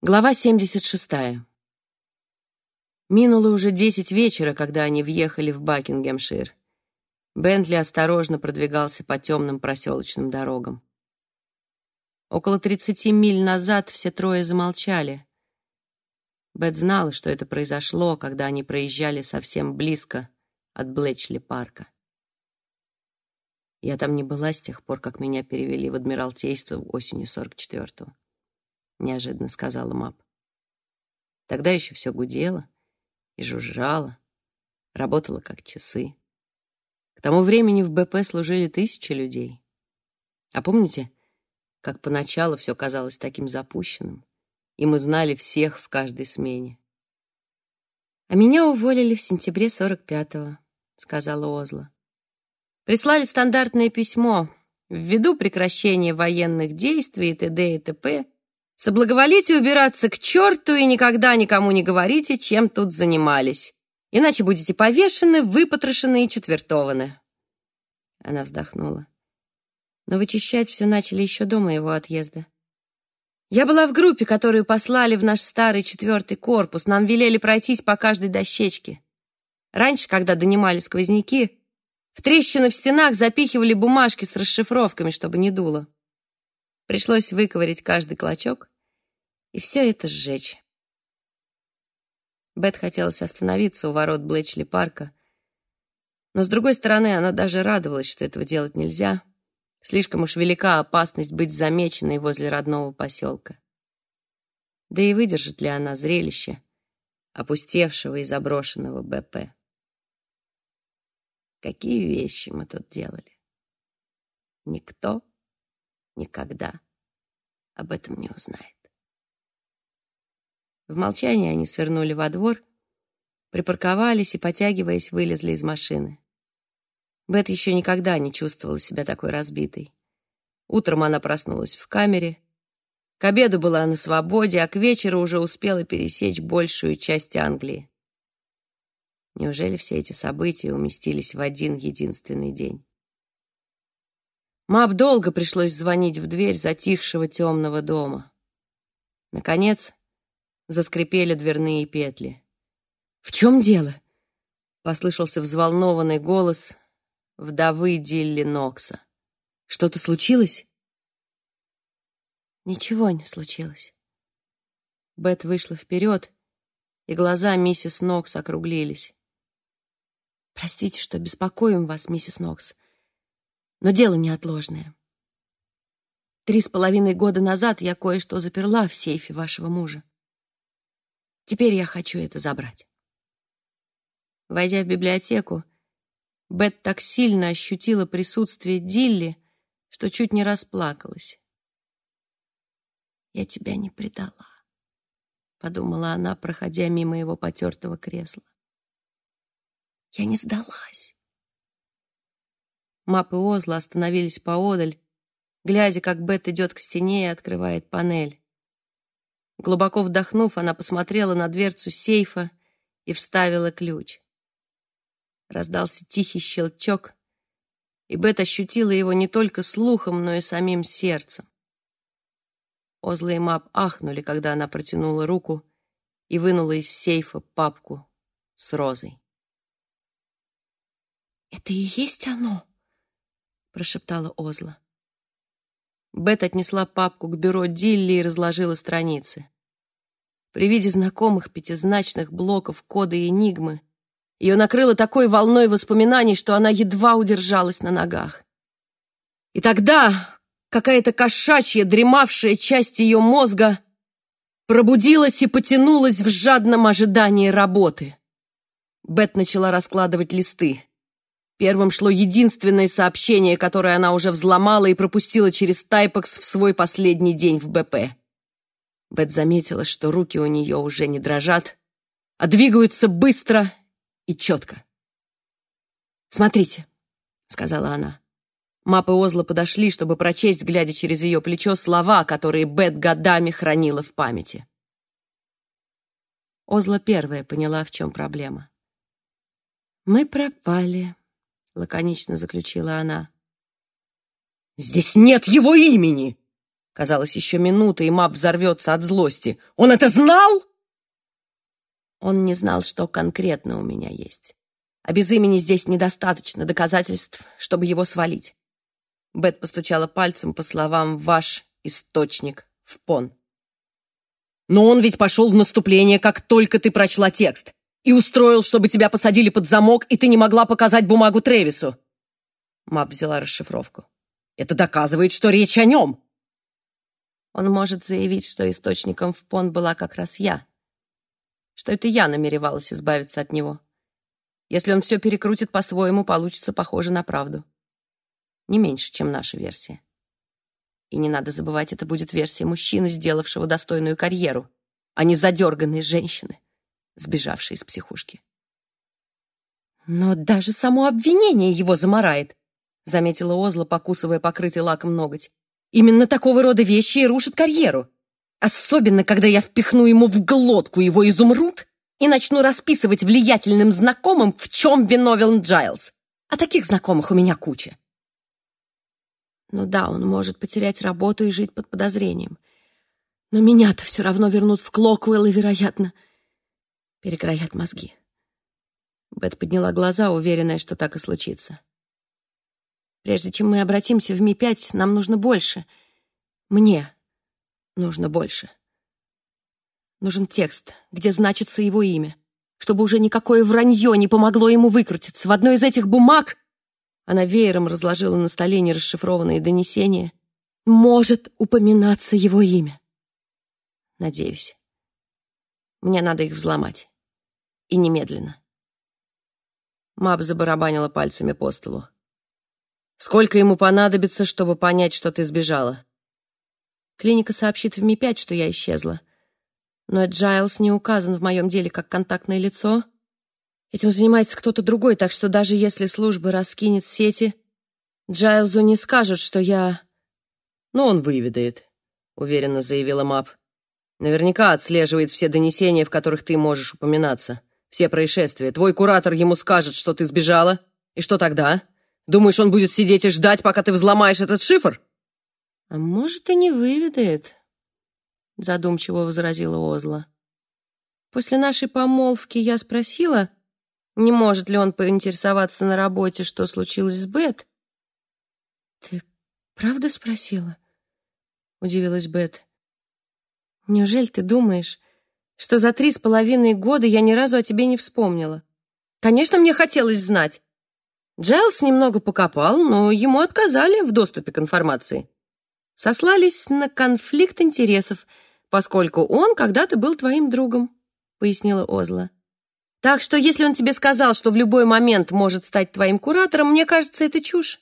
Глава 76. Минуло уже десять вечера, когда они въехали в Бакингемшир. Бентли осторожно продвигался по темным проселочным дорогам. Около тридцати миль назад все трое замолчали. Бет знала, что это произошло, когда они проезжали совсем близко от Блэчли-парка. Я там не была с тех пор, как меня перевели в Адмиралтейство осенью 44-го. — неожиданно сказала Мап. Тогда еще все гудело и жужжало, работало как часы. К тому времени в БП служили тысячи людей. А помните, как поначалу все казалось таким запущенным, и мы знали всех в каждой смене? «А меня уволили в сентябре 45-го», — сказала Озла. «Прислали стандартное письмо. Ввиду прекращения военных действий и т.д. и т.п. Соблаговолите убираться к черту и никогда никому не говорите, чем тут занимались. Иначе будете повешены, выпотрошены и четвертованы. Она вздохнула. Но вычищать все начали еще до моего отъезда. Я была в группе, которую послали в наш старый четвертый корпус. Нам велели пройтись по каждой дощечке. Раньше, когда донимали сквозняки, в трещины в стенах запихивали бумажки с расшифровками, чтобы не дуло. Пришлось выковырять каждый клочок и все это сжечь. Бет хотелось остановиться у ворот Блэчли парка, но, с другой стороны, она даже радовалась, что этого делать нельзя. Слишком уж велика опасность быть замеченной возле родного поселка. Да и выдержит ли она зрелище опустевшего и заброшенного БП? Какие вещи мы тут делали? Никто никогда об этом не узнает. В молчании они свернули во двор, припарковались и, потягиваясь, вылезли из машины. Бет еще никогда не чувствовала себя такой разбитой. Утром она проснулась в камере. К обеду была на свободе, а к вечеру уже успела пересечь большую часть Англии. Неужели все эти события уместились в один единственный день? Мап долго пришлось звонить в дверь затихшего темного дома. Наконец, заскрипели дверные петли. «В чем дело?» — послышался взволнованный голос вдовы Дилли Нокса. «Что-то случилось?» «Ничего не случилось». Бет вышла вперед, и глаза миссис Нокс округлились. «Простите, что беспокоим вас, миссис Нокс но дело неотложное. Три с половиной года назад я кое-что заперла в сейфе вашего мужа. Теперь я хочу это забрать. Войдя в библиотеку, Бет так сильно ощутила присутствие Дилли, что чуть не расплакалась. «Я тебя не предала», — подумала она, проходя мимо его потертого кресла. «Я не сдалась. Мап и Озла остановились поодаль, глядя, как Бет идет к стене и открывает панель. Глубоко вдохнув, она посмотрела на дверцу сейфа и вставила ключ. Раздался тихий щелчок, и Бет ощутила его не только слухом, но и самим сердцем. Озла и Мап ахнули, когда она протянула руку и вынула из сейфа папку с розой. «Это и есть оно?» Прошептала Озла. Бет отнесла папку к бюро Дилли и разложила страницы. При виде знакомых пятизначных блоков кода и энигмы ее накрыло такой волной воспоминаний, что она едва удержалась на ногах. И тогда какая-то кошачья, дремавшая часть ее мозга пробудилась и потянулась в жадном ожидании работы. Бет начала раскладывать листы. Первым шло единственное сообщение, которое она уже взломала и пропустила через Тайпекс в свой последний день в БП. Бет заметила, что руки у нее уже не дрожат, а двигаются быстро и четко. «Смотрите», — сказала она. Мап и Озла подошли, чтобы прочесть, глядя через ее плечо, слова, которые Бет годами хранила в памяти. Озла первая поняла, в чем проблема. «Мы пропали», лаконично заключила она. «Здесь нет его имени!» — Казалось, еще минута, и Мап взорвется от злости. «Он это знал?» Он не знал, что конкретно у меня есть. А без имени здесь недостаточно доказательств, чтобы его свалить. Бет постучала пальцем по словам «ваш источник в пон». «Но он ведь пошел в наступление, как только ты прочла текст, и устроил, чтобы тебя посадили под замок, и ты не могла показать бумагу Тревису». Мап взяла расшифровку. «Это доказывает, что речь о нем». Он может заявить, что источником в пон была как раз я, что это я намеревалась избавиться от него. Если он все перекрутит по-своему, получится похоже на правду. Не меньше, чем наша версия. И не надо забывать, это будет версия мужчины, сделавшего достойную карьеру, а не задерганной женщины, сбежавшей из психушки. Но даже само обвинение его заморает, заметила Озла, покусывая покрытый лаком ноготь. Именно такого рода вещи и рушат карьеру. Особенно, когда я впихну ему в глотку его изумруд и начну расписывать влиятельным знакомым, в чем виновен Джайлз. А таких знакомых у меня куча. Ну да, он может потерять работу и жить под подозрением. Но меня-то все равно вернут в Клокуэлл и, вероятно, перекроят мозги. Бет подняла глаза, уверенная, что так и случится. Прежде чем мы обратимся в Ми-5, нам нужно больше. Мне нужно больше. Нужен текст, где значится его имя, чтобы уже никакое вранье не помогло ему выкрутиться. В одной из этих бумаг она веером разложила на столе нерасшифрованные донесения. Может упоминаться его имя. Надеюсь. Мне надо их взломать. И немедленно. Мап забарабанила пальцами по столу. Сколько ему понадобится, чтобы понять, что ты сбежала? Клиника сообщит в МИ-5, что я исчезла. Но Джайлс не указан в моем деле как контактное лицо. Этим занимается кто-то другой, так что даже если служба раскинет сети, Джайлзу не скажут, что я... Ну, он выведает, уверенно заявила Мап. Наверняка отслеживает все донесения, в которых ты можешь упоминаться. Все происшествия. Твой куратор ему скажет, что ты сбежала. И что тогда? Думаешь, он будет сидеть и ждать, пока ты взломаешь этот шифр?» «А может, и не выведает», — задумчиво возразила Озла. «После нашей помолвки я спросила, не может ли он поинтересоваться на работе, что случилось с Бет». «Ты правда спросила?» — удивилась Бет. «Неужели ты думаешь, что за три с половиной года я ни разу о тебе не вспомнила? Конечно, мне хотелось знать. Джайлс немного покопал, но ему отказали в доступе к информации. Сослались на конфликт интересов, поскольку он когда-то был твоим другом, пояснила Озла. Так что если он тебе сказал, что в любой момент может стать твоим куратором, мне кажется, это чушь.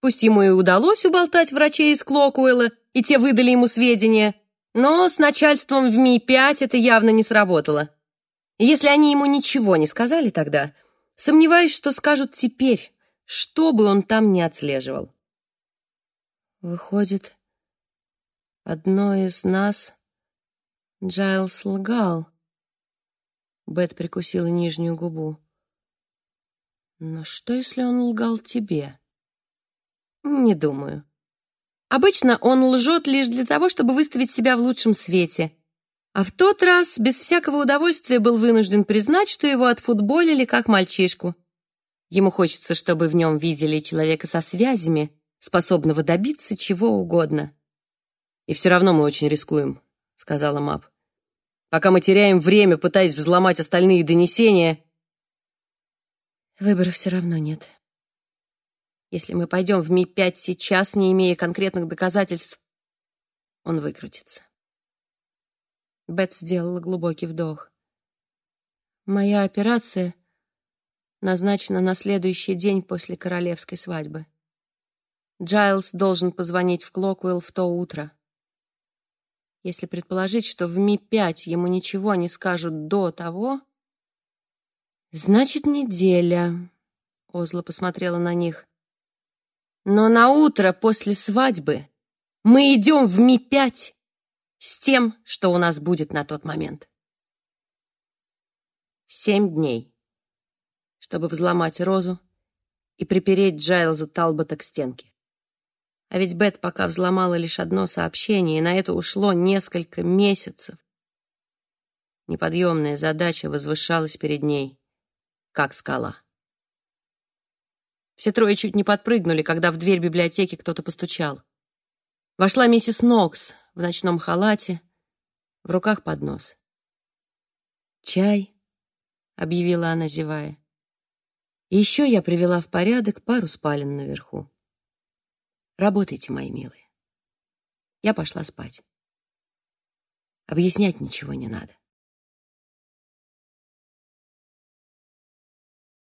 Пусть ему и удалось уболтать врачей из Клокуэлла, и те выдали ему сведения, но с начальством в Ми-5 это явно не сработало. если они ему ничего не сказали тогда, Сомневаюсь, что скажут теперь, что бы он там ни отслеживал. Выходит, одно из нас Джайлс лгал. Бет прикусила нижнюю губу. Но что, если он лгал тебе? Не думаю. Обычно он лжет лишь для того, чтобы выставить себя в лучшем свете. А в тот раз без всякого удовольствия был вынужден признать, что его отфутболили как мальчишку. Ему хочется, чтобы в нем видели человека со связями, способного добиться чего угодно. «И все равно мы очень рискуем», — сказала Мап. «Пока мы теряем время, пытаясь взломать остальные донесения...» «Выбора все равно нет. Если мы пойдем в Ми-5 сейчас, не имея конкретных доказательств, он выкрутится». Бет сделала глубокий вдох. «Моя операция назначена на следующий день после королевской свадьбы. Джайлз должен позвонить в Клокуэлл в то утро. Если предположить, что в Ми-5 ему ничего не скажут до того, значит, неделя». Озла посмотрела на них. «Но на утро после свадьбы мы идем в Ми-5 с тем, что у нас будет на тот момент. Семь дней, чтобы взломать розу и припереть Джайлза Талбота к стенке. А ведь Бет пока взломала лишь одно сообщение, и на это ушло несколько месяцев. Неподъемная задача возвышалась перед ней, как скала. Все трое чуть не подпрыгнули, когда в дверь библиотеки кто-то постучал. Вошла миссис Нокс в ночном халате, в руках поднос. «Чай», — объявила она, зевая. «И еще я привела в порядок пару спален наверху. Работайте, мои милые. Я пошла спать. Объяснять ничего не надо.